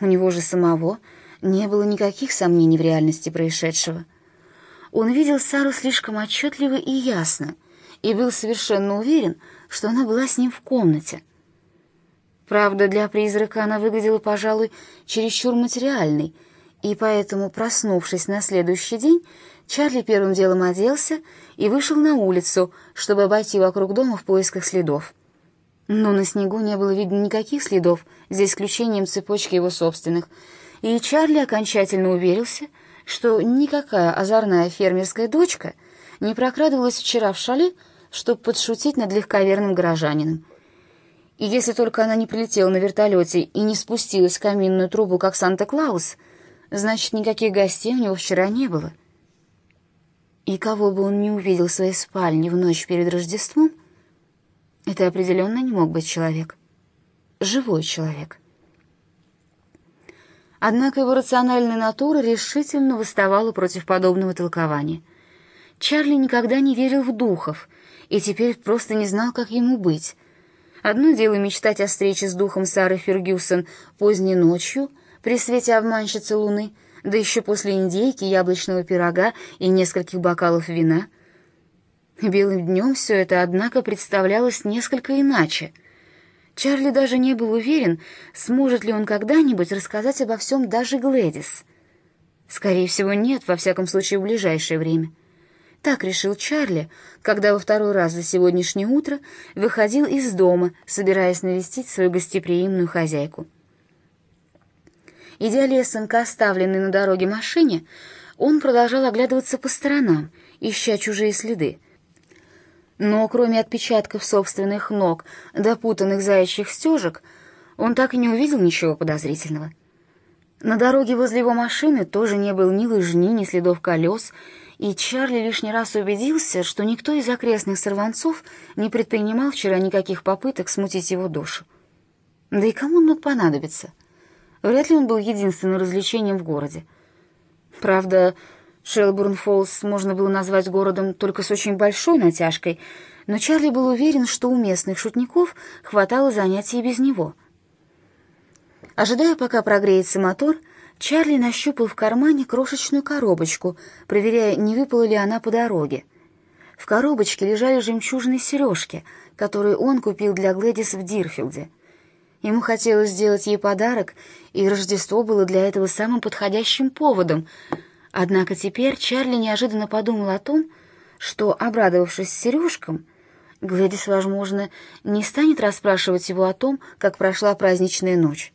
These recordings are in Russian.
У него же самого не было никаких сомнений в реальности происшедшего. Он видел Сару слишком отчетливо и ясно, и был совершенно уверен, что она была с ним в комнате. Правда, для призрака она выглядела, пожалуй, чересчур материальной, и поэтому, проснувшись на следующий день, Чарли первым делом оделся и вышел на улицу, чтобы обойти вокруг дома в поисках следов. Но на снегу не было видно никаких следов, за исключением цепочки его собственных, и Чарли окончательно уверился, что никакая озорная фермерская дочка не прокрадывалась вчера в шале, чтобы подшутить над легковерным горожанином. И если только она не прилетела на вертолете и не спустилась в каминную трубу, как Санта-Клаус, значит, никаких гостей у него вчера не было. И кого бы он не увидел в своей спальне в ночь перед Рождеством, это определенно не мог быть человек. Живой человек. Однако его рациональная натура решительно выставала против подобного толкования. Чарли никогда не верил в духов и теперь просто не знал, как ему быть. Одно дело мечтать о встрече с духом Сары Фергюсон поздней ночью при свете обманщицы луны, да еще после индейки, яблочного пирога и нескольких бокалов вина. Белым днем все это, однако, представлялось несколько иначе — Чарли даже не был уверен, сможет ли он когда-нибудь рассказать обо всем даже Глэдис. Скорее всего, нет, во всяком случае, в ближайшее время. Так решил Чарли, когда во второй раз за сегодняшнее утро выходил из дома, собираясь навестить свою гостеприимную хозяйку. Идя лесом к оставленной на дороге машине, он продолжал оглядываться по сторонам, ища чужие следы — но кроме отпечатков собственных ног, допутанных заячьих стежек, он так и не увидел ничего подозрительного. На дороге возле его машины тоже не было ни лыжни, ни следов колес, и Чарли лишний раз убедился, что никто из окрестных сорванцов не предпринимал вчера никаких попыток смутить его душу. Да и кому он мог понадобиться? Вряд ли он был единственным развлечением в городе. Правда, Шелбурн-Фоллс можно было назвать городом только с очень большой натяжкой, но Чарли был уверен, что у местных шутников хватало занятий без него. Ожидая, пока прогреется мотор, Чарли нащупал в кармане крошечную коробочку, проверяя, не выпала ли она по дороге. В коробочке лежали жемчужные сережки, которые он купил для Глэдис в Дирфилде. Ему хотелось сделать ей подарок, и Рождество было для этого самым подходящим поводом — Однако теперь Чарли неожиданно подумал о том, что, обрадовавшись сережкам, Глэдис, возможно, не станет расспрашивать его о том, как прошла праздничная ночь.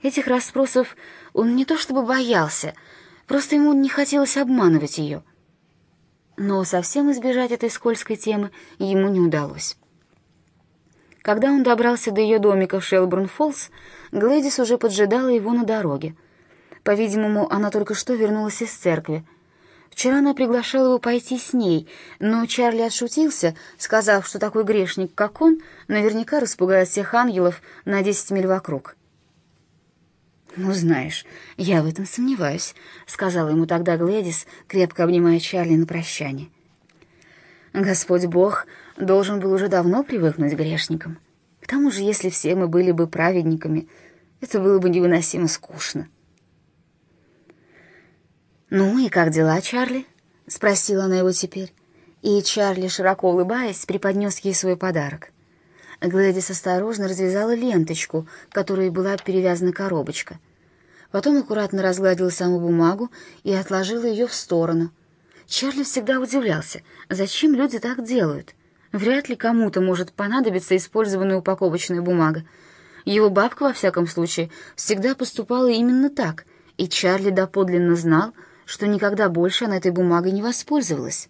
Этих расспросов он не то чтобы боялся, просто ему не хотелось обманывать ее. Но совсем избежать этой скользкой темы ему не удалось. Когда он добрался до ее домика в Шелбурн-Фоллс, Глэдис уже поджидала его на дороге — по-видимому, она только что вернулась из церкви. Вчера она приглашала его пойти с ней, но Чарли отшутился, сказав, что такой грешник, как он, наверняка распугает всех ангелов на десять миль вокруг. «Ну, знаешь, я в этом сомневаюсь», — сказала ему тогда Глэдис, крепко обнимая Чарли на прощание. «Господь Бог должен был уже давно привыкнуть к грешникам. К тому же, если все мы были бы праведниками, это было бы невыносимо скучно». «Ну и как дела, Чарли?» — спросила она его теперь. И Чарли, широко улыбаясь, преподнес ей свой подарок. Глэдис осторожно развязала ленточку, которой была перевязана коробочка. Потом аккуратно разгладила саму бумагу и отложила ее в сторону. Чарли всегда удивлялся, зачем люди так делают. Вряд ли кому-то может понадобиться использованная упаковочная бумага. Его бабка, во всяком случае, всегда поступала именно так, и Чарли доподлинно знал, что никогда больше она этой бумагой не воспользовалась.